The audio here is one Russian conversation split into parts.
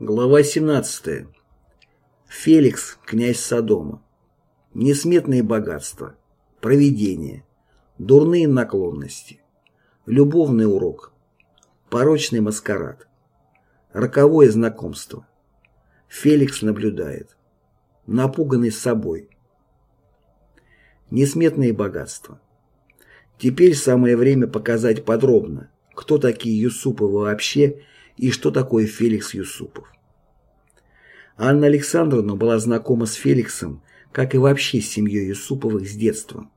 Глава 17. Феликс, князь Содома. Несметные богатства. Провидение. Дурные наклонности. Любовный урок. Порочный маскарад. Роковое знакомство. Феликс наблюдает. Напуганный собой. Несметные богатства. Теперь самое время показать подробно, кто такие Юсуповы вообще и что такое Феликс Юсупов. Анна Александровна была знакома с Феликсом, как и вообще с семьей Юсуповых с детства.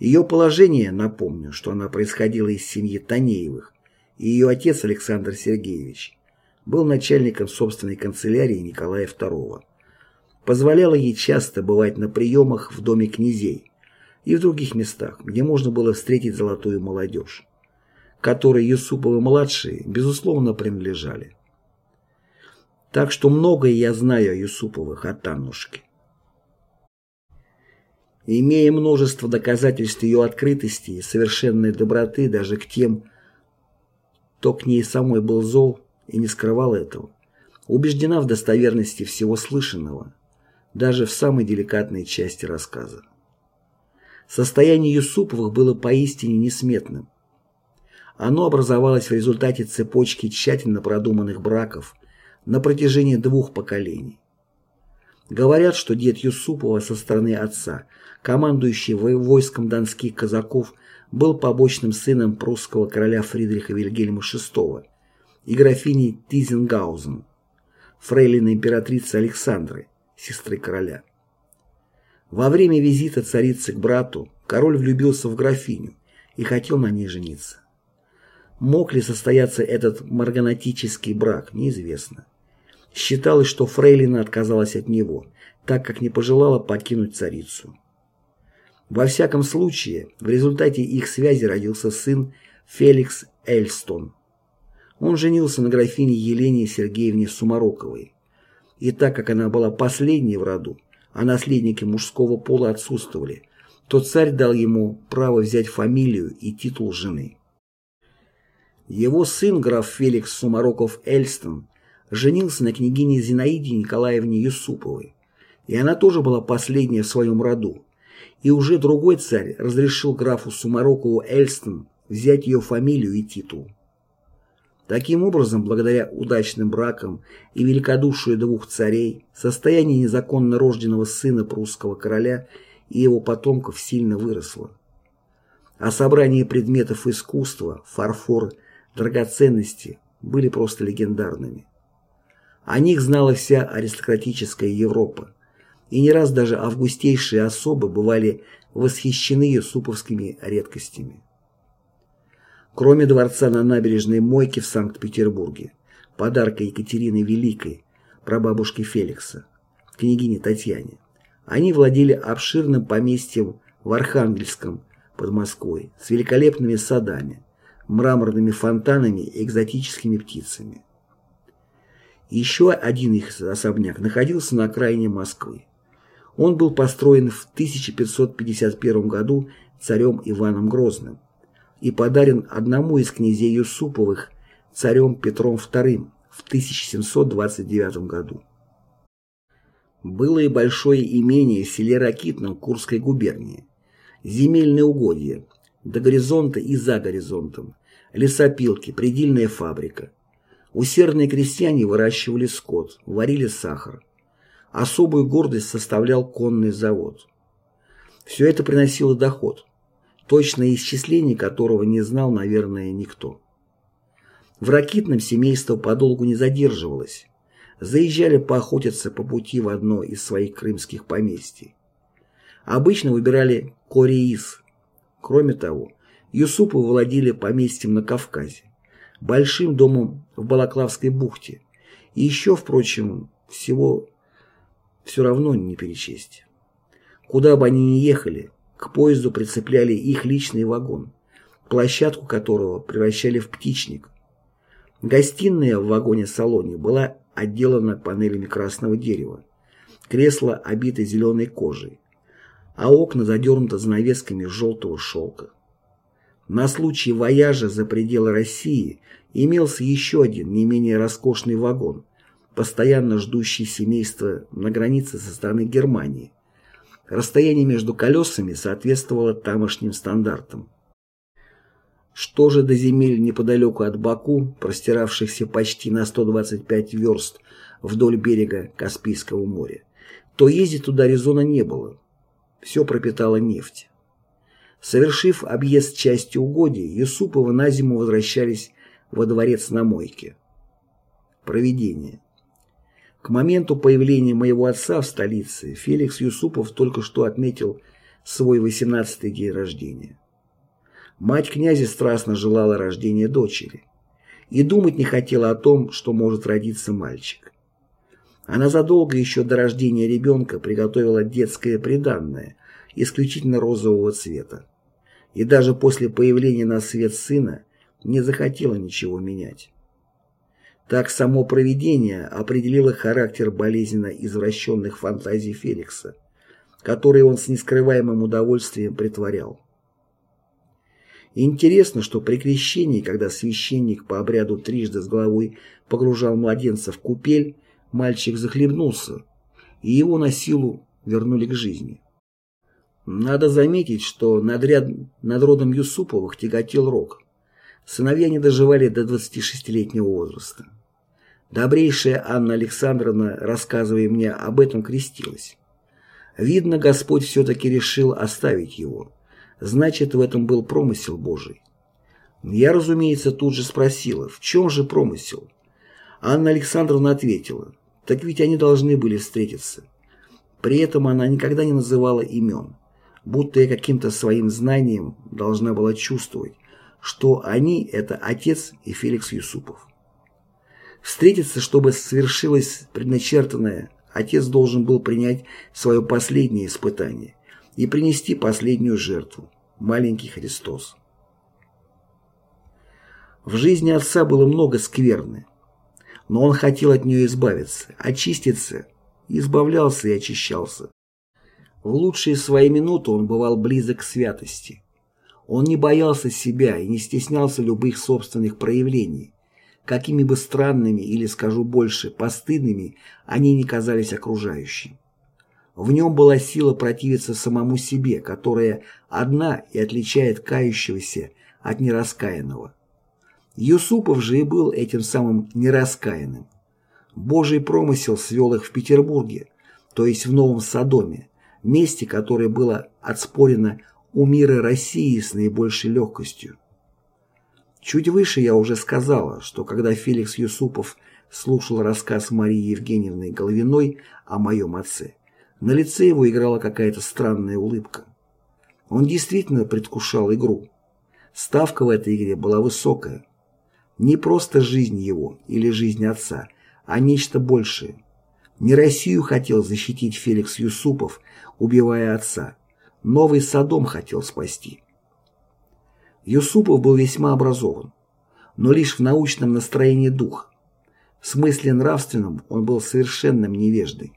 Ее положение, напомню, что она происходила из семьи Танеевых, и ее отец Александр Сергеевич был начальником собственной канцелярии Николая II, позволяло ей часто бывать на приемах в доме князей и в других местах, где можно было встретить золотую молодежь которой Юсуповы-младшие, безусловно, принадлежали. Так что многое я знаю о Юсуповых от Аннушки. Имея множество доказательств ее открытости и совершенной доброты даже к тем, кто к ней самой был зол и не скрывал этого, убеждена в достоверности всего слышанного, даже в самой деликатной части рассказа. Состояние Юсуповых было поистине несметным. Оно образовалось в результате цепочки тщательно продуманных браков на протяжении двух поколений. Говорят, что дед Юсупова со стороны отца, командующий войском донских казаков, был побочным сыном прусского короля Фридриха Вильгельма VI и графини Тизенгаузен, фрейлины императрицы Александры, сестры короля. Во время визита царицы к брату король влюбился в графиню и хотел на ней жениться. Мог ли состояться этот марганатический брак, неизвестно. Считалось, что Фрейлина отказалась от него, так как не пожелала покинуть царицу. Во всяком случае, в результате их связи родился сын Феликс Эльстон. Он женился на графине Елене Сергеевне Сумароковой. И так как она была последней в роду, а наследники мужского пола отсутствовали, то царь дал ему право взять фамилию и титул жены. Его сын, граф Феликс Сумароков-Эльстон, женился на княгине Зинаиде Николаевне Юсуповой, и она тоже была последняя в своем роду, и уже другой царь разрешил графу Сумарокову Эльстон взять ее фамилию и титул. Таким образом, благодаря удачным бракам и великодушию двух царей, состояние незаконно рожденного сына прусского короля и его потомков сильно выросло. А собрание предметов искусства, фарфор драгоценности были просто легендарными. О них знала вся аристократическая Европа, и не раз даже августейшие особы бывали восхищены юсуповскими редкостями. Кроме дворца на набережной Мойке в Санкт-Петербурге, подарка Екатерины Великой, прабабушки Феликса, княгине Татьяне, они владели обширным поместьем в Архангельском под Москвой с великолепными садами, мраморными фонтанами и экзотическими птицами. Еще один их особняк находился на окраине Москвы. Он был построен в 1551 году царем Иваном Грозным и подарен одному из князей Юсуповых царем Петром II в 1729 году. Было и большое имение в селе Ракитном Курской губернии, земельные угодья, до горизонта и за горизонтом, лесопилки, предельная фабрика. Усердные крестьяне выращивали скот, варили сахар. Особую гордость составлял конный завод. Все это приносило доход, точное исчисление которого не знал, наверное, никто. В Ракитном семейство подолгу не задерживалось. Заезжали поохотиться по пути в одно из своих крымских поместий. Обычно выбирали Кореис, Кроме того, Юсупы владели поместьем на Кавказе, большим домом в Балаклавской бухте и еще, впрочем, всего все равно не перечесть. Куда бы они ни ехали, к поезду прицепляли их личный вагон, площадку которого превращали в птичник. Гостиная в вагоне-салоне была отделана панелями красного дерева, кресло обито зеленой кожей, а окна задернуты занавесками желтого шелка. На случай вояжа за пределы России имелся еще один, не менее роскошный вагон, постоянно ждущий семейство на границе со стороны Германии. Расстояние между колесами соответствовало тамошним стандартам. Что же до земель неподалеку от Баку, простиравшихся почти на 125 верст вдоль берега Каспийского моря, то ездить туда резона не было. Все пропитала нефть. Совершив объезд части угодий, Юсуповы на зиму возвращались во дворец на мойке. Проведение. К моменту появления моего отца в столице Феликс Юсупов только что отметил свой 18-й день рождения. Мать князя страстно желала рождения дочери и думать не хотела о том, что может родиться мальчик. Она задолго еще до рождения ребенка приготовила детское приданное, исключительно розового цвета. И даже после появления на свет сына не захотела ничего менять. Так само провидение определило характер болезненно извращенных фантазий Феликса, которые он с нескрываемым удовольствием притворял. Интересно, что при крещении, когда священник по обряду трижды с головой погружал младенца в купель, мальчик захлебнулся, и его на силу вернули к жизни. Надо заметить, что над, ряд... над родом Юсуповых тяготел рок. Сыновья не доживали до 26-летнего возраста. Добрейшая Анна Александровна, рассказывая мне об этом, крестилась. Видно, Господь все-таки решил оставить его. Значит, в этом был промысел Божий. Я, разумеется, тут же спросила, в чем же промысел? Анна Александровна ответила, так ведь они должны были встретиться. При этом она никогда не называла имен, будто я каким-то своим знанием должна была чувствовать, что они – это отец и Феликс Юсупов. Встретиться, чтобы свершилось предначертанное, отец должен был принять свое последнее испытание и принести последнюю жертву – маленький Христос. В жизни отца было много скверны, но он хотел от нее избавиться, очиститься, избавлялся и очищался. В лучшие свои минуты он бывал близок к святости. Он не боялся себя и не стеснялся любых собственных проявлений, какими бы странными или, скажу больше, постыдными они не казались окружающим. В нем была сила противиться самому себе, которая одна и отличает кающегося от нераскаянного. Юсупов же и был этим самым нераскаянным. Божий промысел свел их в Петербурге, то есть в Новом Содоме, месте, которое было отспорено у мира России с наибольшей легкостью. Чуть выше я уже сказала, что когда Феликс Юсупов слушал рассказ Марии Евгеньевны Головиной о моем отце, на лице его играла какая-то странная улыбка. Он действительно предвкушал игру. Ставка в этой игре была высокая. Не просто жизнь его или жизнь отца, а нечто большее. Не Россию хотел защитить Феликс Юсупов, убивая отца. Новый Содом хотел спасти. Юсупов был весьма образован, но лишь в научном настроении духа. В смысле нравственном он был совершенным невеждой.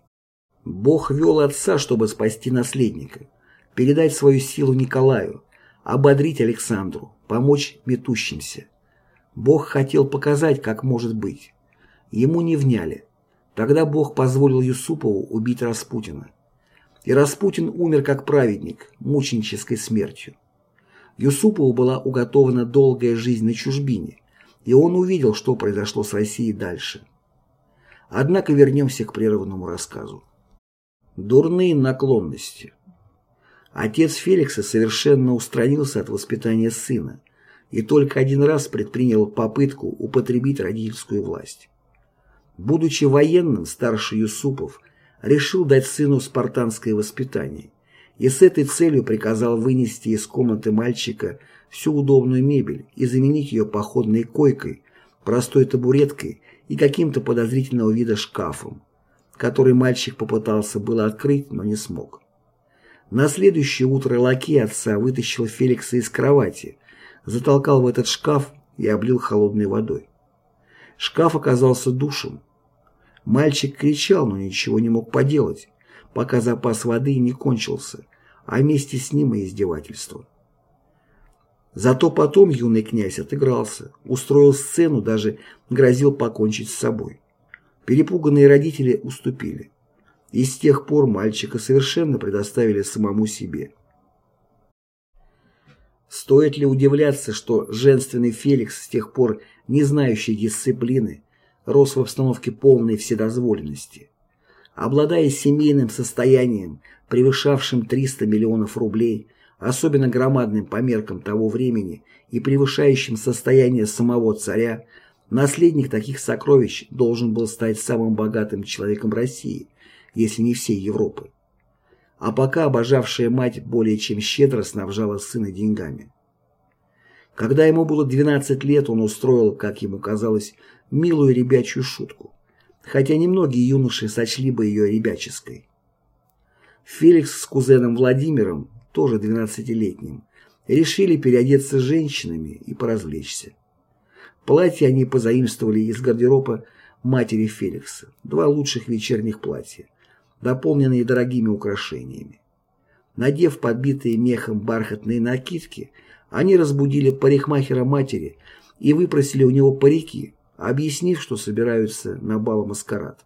Бог вел отца, чтобы спасти наследника, передать свою силу Николаю, ободрить Александру, помочь метущимся. Бог хотел показать, как может быть. Ему не вняли. Тогда Бог позволил Юсупову убить Распутина. И Распутин умер как праведник, мученической смертью. Юсупову была уготована долгая жизнь на чужбине, и он увидел, что произошло с Россией дальше. Однако вернемся к прерванному рассказу. Дурные наклонности. Отец Феликса совершенно устранился от воспитания сына и только один раз предпринял попытку употребить родительскую власть. Будучи военным, старший Юсупов решил дать сыну спартанское воспитание и с этой целью приказал вынести из комнаты мальчика всю удобную мебель и заменить ее походной койкой, простой табуреткой и каким-то подозрительного вида шкафом, который мальчик попытался было открыть, но не смог. На следующее утро лаки отца вытащил Феликса из кровати, затолкал в этот шкаф и облил холодной водой. Шкаф оказался душем, Мальчик кричал, но ничего не мог поделать, пока запас воды не кончился, а вместе с ним и издевательство. Зато потом юный князь отыгрался, устроил сцену, даже грозил покончить с собой. Перепуганные родители уступили. И с тех пор мальчика совершенно предоставили самому себе. Стоит ли удивляться, что женственный Феликс, с тех пор не знающий дисциплины, рос в обстановке полной вседозволенности. Обладая семейным состоянием, превышавшим 300 миллионов рублей, особенно громадным по меркам того времени и превышающим состояние самого царя, наследник таких сокровищ должен был стать самым богатым человеком России, если не всей Европы. А пока обожавшая мать более чем щедро снабжала сына деньгами. Когда ему было 12 лет, он устроил, как ему казалось, милую ребячью шутку, хотя немногие юноши сочли бы ее ребяческой. Феликс с кузеном Владимиром, тоже 12-летним, решили переодеться женщинами и поразвлечься. Платья они позаимствовали из гардероба матери Феликса, два лучших вечерних платья, дополненные дорогими украшениями. Надев подбитые мехом бархатные накидки, они разбудили парикмахера матери и выпросили у него парики, объяснив, что собираются на бал-маскарад.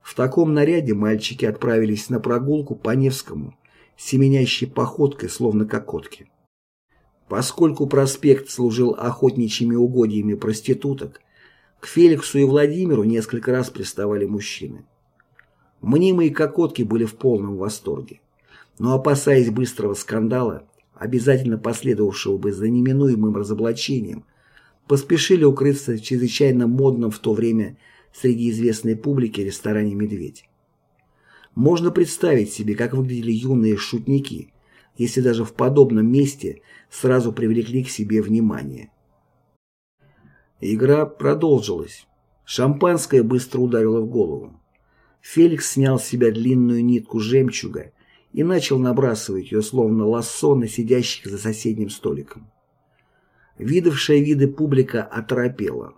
В таком наряде мальчики отправились на прогулку по Невскому, семенящей походкой, словно кокотки. Поскольку проспект служил охотничьими угодьями проституток, к Феликсу и Владимиру несколько раз приставали мужчины. Мнимые кокотки были в полном восторге. Но опасаясь быстрого скандала, обязательно последовавшего бы за неминуемым разоблачением, поспешили укрыться в чрезвычайно модном в то время среди известной публики ресторане «Медведь». Можно представить себе, как выглядели юные шутники, если даже в подобном месте сразу привлекли к себе внимание. Игра продолжилась. Шампанское быстро ударило в голову. Феликс снял с себя длинную нитку жемчуга и начал набрасывать ее, словно лассо на сидящих за соседним столиком. Видавшая виды публика оторопела.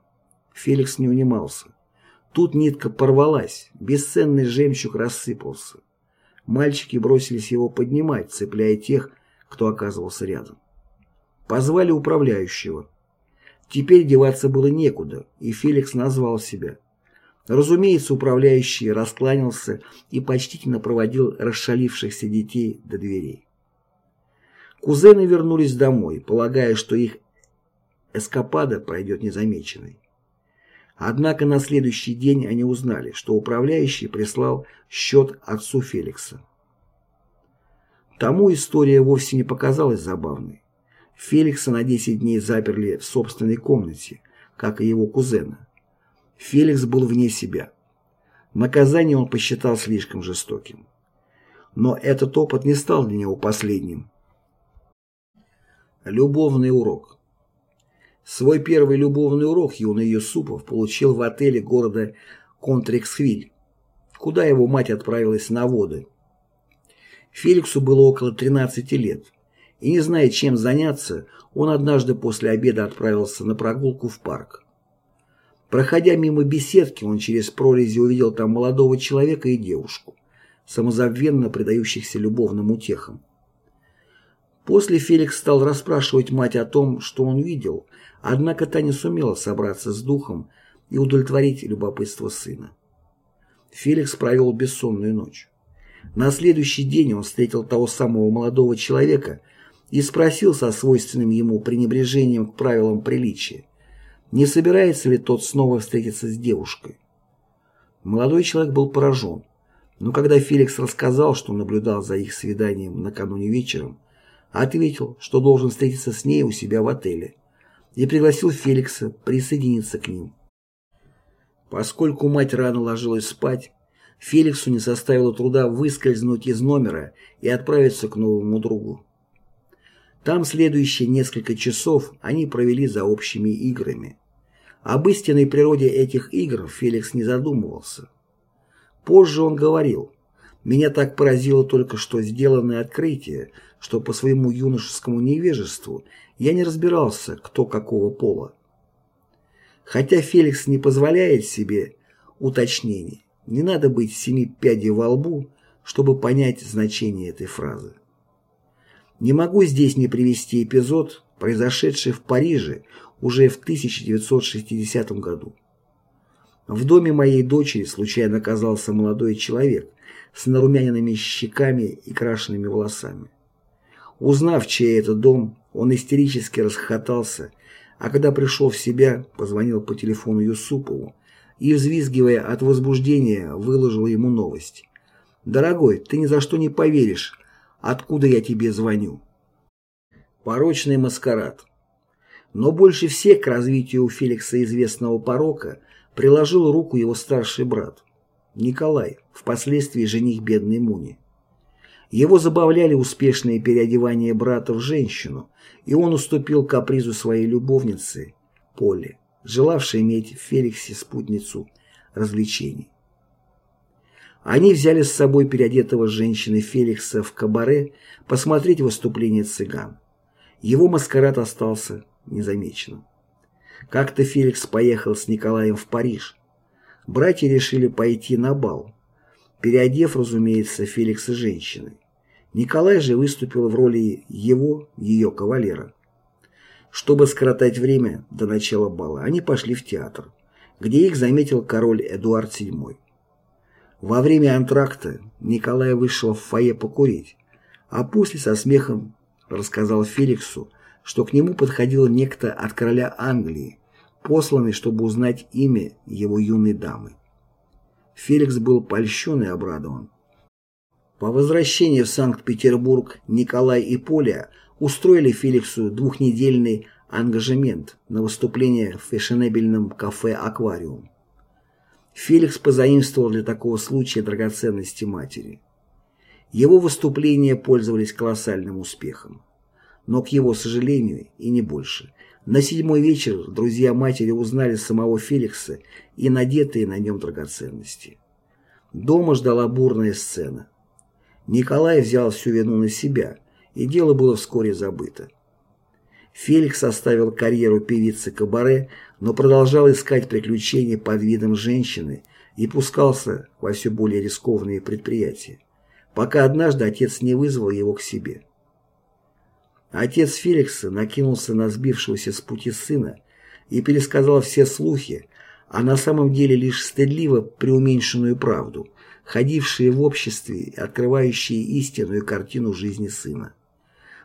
Феликс не унимался. Тут нитка порвалась, бесценный жемчуг рассыпался. Мальчики бросились его поднимать, цепляя тех, кто оказывался рядом. Позвали управляющего. Теперь деваться было некуда, и Феликс назвал себя. Разумеется, управляющий раскланялся и почтительно проводил расшалившихся детей до дверей. Кузены вернулись домой, полагая, что их эскапада пройдет незамеченной. Однако на следующий день они узнали, что управляющий прислал счет отцу Феликса. Тому история вовсе не показалась забавной. Феликса на 10 дней заперли в собственной комнате, как и его кузена. Феликс был вне себя. Наказание он посчитал слишком жестоким. Но этот опыт не стал для него последним. Любовный урок. Свой первый любовный урок юный Юсупов получил в отеле города Контрексвиль, куда его мать отправилась на воды. Феликсу было около 13 лет, и не зная, чем заняться, он однажды после обеда отправился на прогулку в парк. Проходя мимо беседки, он через прорези увидел там молодого человека и девушку, самозабвенно предающихся любовным утехам. После Феликс стал расспрашивать мать о том, что он видел, однако та не сумела собраться с духом и удовлетворить любопытство сына. Феликс провел бессонную ночь. На следующий день он встретил того самого молодого человека и спросил со свойственным ему пренебрежением к правилам приличия, не собирается ли тот снова встретиться с девушкой. Молодой человек был поражен, но когда Феликс рассказал, что наблюдал за их свиданием накануне вечером, ответил, что должен встретиться с ней у себя в отеле, и пригласил Феликса присоединиться к ним. Поскольку мать рано ложилась спать, Феликсу не составило труда выскользнуть из номера и отправиться к новому другу. Там следующие несколько часов они провели за общими играми. Об истинной природе этих игр Феликс не задумывался. Позже он говорил, «Меня так поразило только что сделанное открытие, что по своему юношескому невежеству я не разбирался, кто какого пола». Хотя Феликс не позволяет себе уточнений, не надо быть семи пядей во лбу, чтобы понять значение этой фразы. Не могу здесь не привести эпизод, произошедшее в Париже уже в 1960 году. В доме моей дочери случайно оказался молодой человек с нарумяненными щеками и крашенными волосами. Узнав, чей это дом, он истерически расхохотался, а когда пришел в себя, позвонил по телефону Юсупову и, взвизгивая от возбуждения, выложил ему новость. «Дорогой, ты ни за что не поверишь, откуда я тебе звоню». Порочный маскарад. Но больше всех к развитию у Феликса известного порока приложил руку его старший брат, Николай, впоследствии жених бедной Муни. Его забавляли успешные переодевания брата в женщину, и он уступил капризу своей любовницы, Поле, желавшей иметь в Феликсе спутницу развлечений. Они взяли с собой переодетого женщины Феликса в кабаре посмотреть выступление цыган. Его маскарад остался незамеченным. Как-то Феликс поехал с Николаем в Париж. Братья решили пойти на бал, переодев, разумеется, Феликса женщиной. Николай же выступил в роли его, ее кавалера. Чтобы скоротать время до начала бала, они пошли в театр, где их заметил король Эдуард VII. Во время антракта Николай вышел в фойе покурить, а после со смехом рассказал Феликсу, что к нему подходил некто от короля Англии, посланный, чтобы узнать имя его юной дамы. Феликс был польщен и обрадован. По возвращении в Санкт-Петербург Николай и Поля устроили Феликсу двухнедельный ангажемент на выступление в фешенебельном кафе «Аквариум». Феликс позаимствовал для такого случая драгоценности матери. Его выступления пользовались колоссальным успехом. Но, к его сожалению, и не больше, на седьмой вечер друзья матери узнали самого Феликса и надетые на нем драгоценности. Дома ждала бурная сцена. Николай взял всю вину на себя, и дело было вскоре забыто. Феликс оставил карьеру певицы Кабаре, но продолжал искать приключения под видом женщины и пускался во все более рискованные предприятия, пока однажды отец не вызвал его к себе. Отец Феликса накинулся на сбившегося с пути сына и пересказал все слухи, а на самом деле лишь стыдливо преуменьшенную правду, ходившие в обществе открывающие истинную картину жизни сына.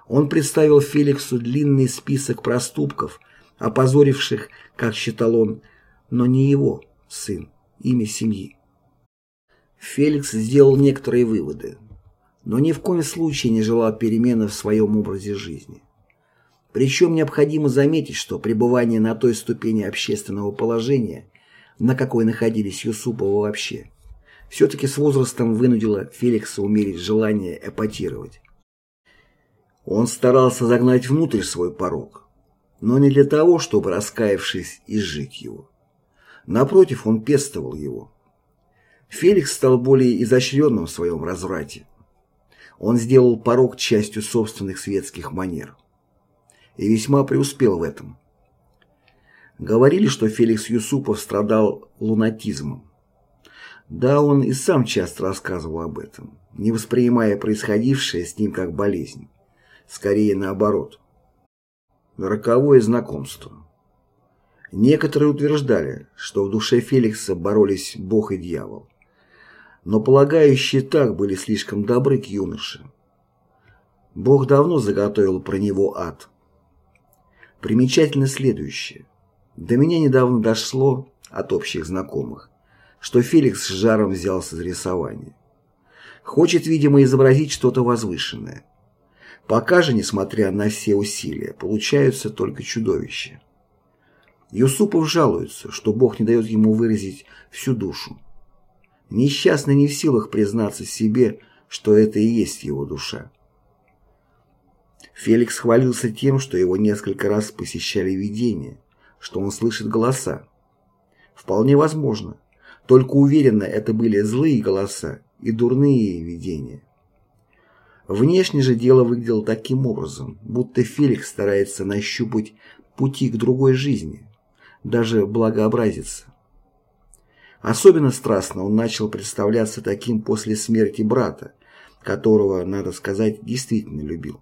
Он представил Феликсу длинный список проступков, опозоривших, как считал он, но не его, сын, имя семьи. Феликс сделал некоторые выводы, но ни в коем случае не желал перемены в своем образе жизни. Причем необходимо заметить, что пребывание на той ступени общественного положения, на какой находились Юсуповы вообще, все-таки с возрастом вынудило Феликса умерить желание эпатировать. Он старался загнать внутрь свой порог, но не для того, чтобы, раскаявшись, изжить его. Напротив, он пестовал его. Феликс стал более изощренным в своем разврате. Он сделал порог частью собственных светских манер. И весьма преуспел в этом. Говорили, что Феликс Юсупов страдал лунатизмом. Да, он и сам часто рассказывал об этом, не воспринимая происходившее с ним как болезнь скорее наоборот. Роковое знакомство. Некоторые утверждали, что в душе Феликса боролись Бог и дьявол. Но полагающие так были слишком добры к юноше. Бог давно заготовил про него ад. Примечательно следующее. До меня недавно дошло от общих знакомых, что Феликс с жаром взялся за рисование. Хочет, видимо, изобразить что-то возвышенное. Пока же, несмотря на все усилия, получаются только чудовища. Юсупов жалуется, что Бог не дает ему выразить всю душу. Несчастный не в силах признаться себе, что это и есть его душа. Феликс хвалился тем, что его несколько раз посещали видения, что он слышит голоса. Вполне возможно. Только уверенно, это были злые голоса и дурные видения. Внешне же дело выглядело таким образом, будто Феликс старается нащупать пути к другой жизни, даже благообразиться. Особенно страстно он начал представляться таким после смерти брата, которого, надо сказать, действительно любил.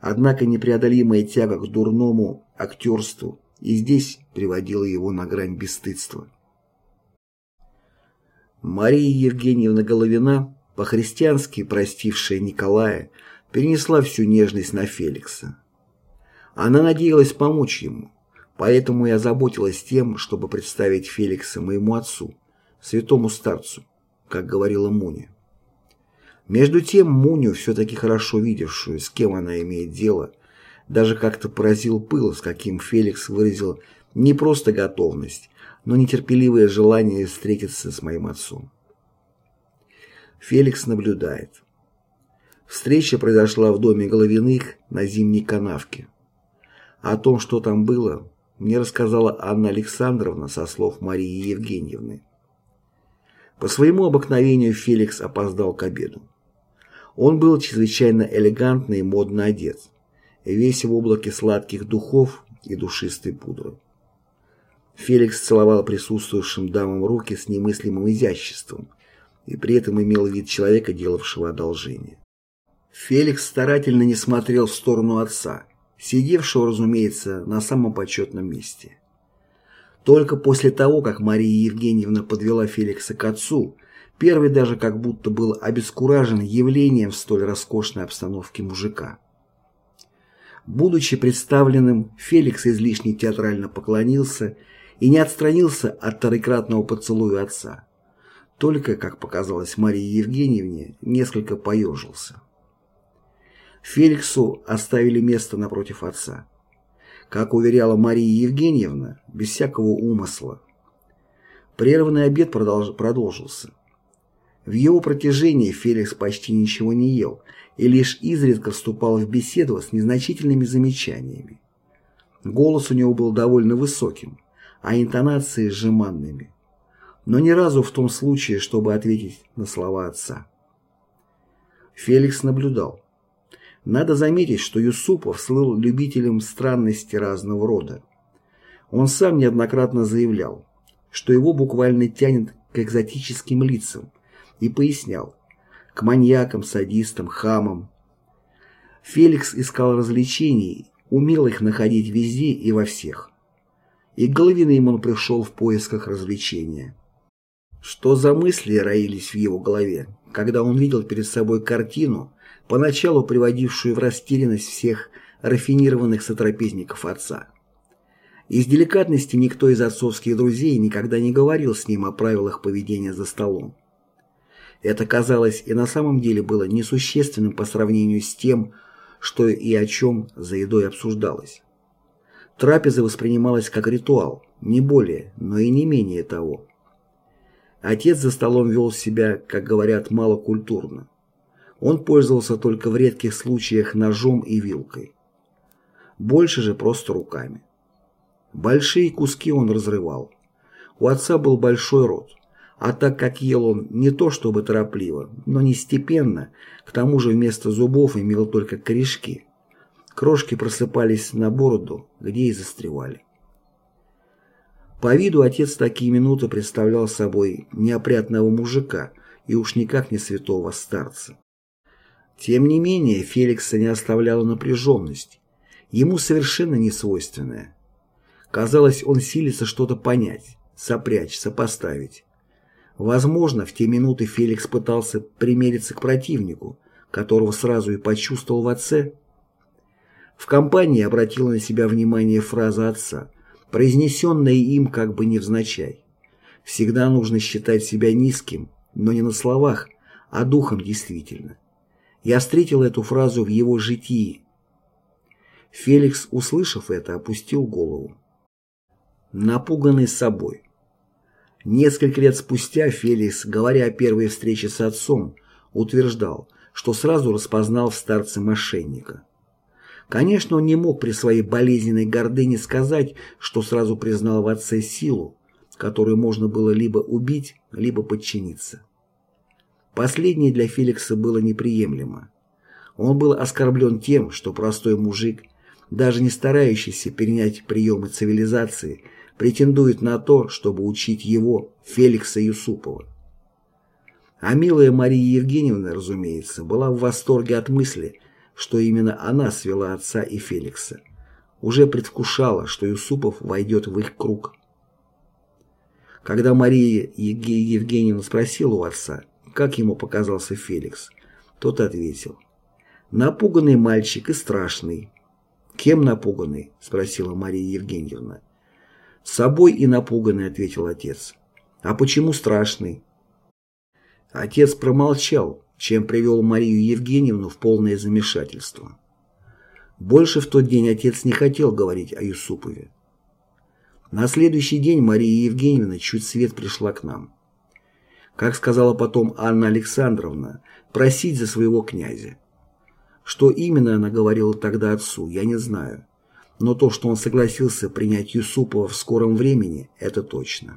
Однако непреодолимая тяга к дурному актерству и здесь приводила его на грань бесстыдства. Мария Евгеньевна Головина, по-христиански простившая Николая, перенесла всю нежность на Феликса. Она надеялась помочь ему, поэтому и озаботилась тем, чтобы представить Феликса моему отцу, святому старцу, как говорила Муня. Между тем Муню, все-таки хорошо видевшую, с кем она имеет дело, даже как-то поразил пыл, с каким Феликс выразил не просто готовность, но нетерпеливое желание встретиться с моим отцом. Феликс наблюдает. Встреча произошла в доме Головиных на зимней канавке. О том, что там было, мне рассказала Анна Александровна со слов Марии Евгеньевны. По своему обыкновению Феликс опоздал к обеду. Он был чрезвычайно элегантно и модно одет, весь в облаке сладких духов и душистой пудры. Феликс целовал присутствующим дамам руки с немыслимым изяществом и при этом имел вид человека, делавшего одолжение. Феликс старательно не смотрел в сторону отца, сидевшего, разумеется, на самом почетном месте. Только после того, как Мария Евгеньевна подвела Феликса к отцу, Первый даже как будто был обескуражен явлением в столь роскошной обстановке мужика. Будучи представленным, Феликс излишне театрально поклонился и не отстранился от тройкратного поцелуя отца. Только, как показалось Марии Евгеньевне, несколько поежился. Феликсу оставили место напротив отца. Как уверяла Мария Евгеньевна, без всякого умысла. Прерванный обед продолж... продолжился. В его протяжении Феликс почти ничего не ел и лишь изредка вступал в беседу с незначительными замечаниями. Голос у него был довольно высоким, а интонации жеманными. Но ни разу в том случае, чтобы ответить на слова отца. Феликс наблюдал. Надо заметить, что Юсупов слыл любителем странностей разного рода. Он сам неоднократно заявлял, что его буквально тянет к экзотическим лицам, и пояснял к маньякам, садистам, хамам. Феликс искал развлечений, умел их находить везде и во всех. И к Головиным он пришел в поисках развлечения. Что за мысли роились в его голове, когда он видел перед собой картину, поначалу приводившую в растерянность всех рафинированных сотрапезников отца. Из деликатности никто из отцовских друзей никогда не говорил с ним о правилах поведения за столом. Это, казалось, и на самом деле было несущественным по сравнению с тем, что и о чем за едой обсуждалось. Трапеза воспринималась как ритуал, не более, но и не менее того. Отец за столом вел себя, как говорят, малокультурно. Он пользовался только в редких случаях ножом и вилкой. Больше же просто руками. Большие куски он разрывал. У отца был большой рот. А так как ел он не то чтобы торопливо, но не степенно, к тому же вместо зубов имел только корешки. Крошки просыпались на бороду, где и застревали. По виду отец такие минуты представлял собой неопрятного мужика и уж никак не святого старца. Тем не менее, Феликса не оставляла напряженность, ему совершенно не свойственная. Казалось, он силится что-то понять, сопрячь, сопоставить. Возможно, в те минуты Феликс пытался примериться к противнику, которого сразу и почувствовал в отце. В компании обратила на себя внимание фраза отца, произнесенная им как бы невзначай. Всегда нужно считать себя низким, но не на словах, а духом действительно. Я встретил эту фразу в его житии. Феликс, услышав это, опустил голову. Напуганный собой. Несколько лет спустя Феликс, говоря о первой встрече с отцом, утверждал, что сразу распознал в старце мошенника. Конечно, он не мог при своей болезненной гордыне сказать, что сразу признал в отце силу, которую можно было либо убить, либо подчиниться. Последнее для Феликса было неприемлемо. Он был оскорблен тем, что простой мужик, даже не старающийся перенять приемы цивилизации, претендует на то, чтобы учить его, Феликса Юсупова. А милая Мария Евгеньевна, разумеется, была в восторге от мысли, что именно она свела отца и Феликса. Уже предвкушала, что Юсупов войдет в их круг. Когда Мария Евгеньевна спросила у отца, как ему показался Феликс, тот ответил. «Напуганный мальчик и страшный». «Кем напуганный?» – спросила Мария Евгеньевна. «Собой и напуганный», – ответил отец. «А почему страшный?» Отец промолчал, чем привел Марию Евгеньевну в полное замешательство. Больше в тот день отец не хотел говорить о Юсупове. На следующий день Мария Евгеньевна чуть свет пришла к нам. Как сказала потом Анна Александровна, просить за своего князя. Что именно она говорила тогда отцу, я не знаю. Но то, что он согласился принять Юсупова в скором времени, это точно.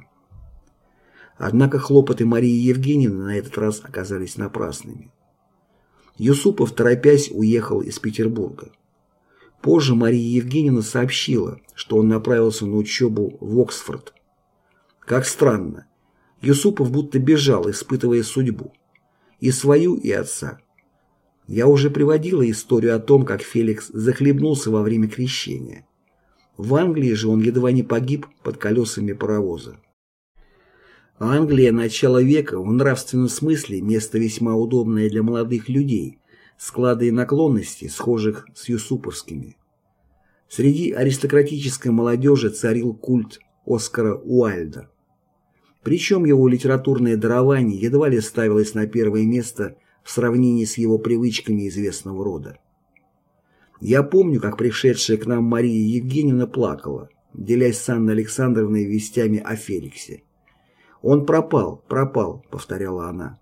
Однако хлопоты Марии Евгеньевны на этот раз оказались напрасными. Юсупов, торопясь, уехал из Петербурга. Позже Мария Евгеньевна сообщила, что он направился на учебу в Оксфорд. Как странно, Юсупов будто бежал, испытывая судьбу. И свою, и отца. Я уже приводила историю о том, как Феликс захлебнулся во время крещения. В Англии же он едва не погиб под колесами паровоза. Англия начала века в нравственном смысле место весьма удобное для молодых людей, склады и наклонности, схожих с юсуповскими. Среди аристократической молодежи царил культ Оскара Уальда. Причем его литературное дарование едва ли ставилось на первое место в сравнении с его привычками известного рода. Я помню, как пришедшая к нам Мария Евгеньевна плакала, делясь с Анной Александровной вестями о Феликсе. «Он пропал, пропал», — повторяла она.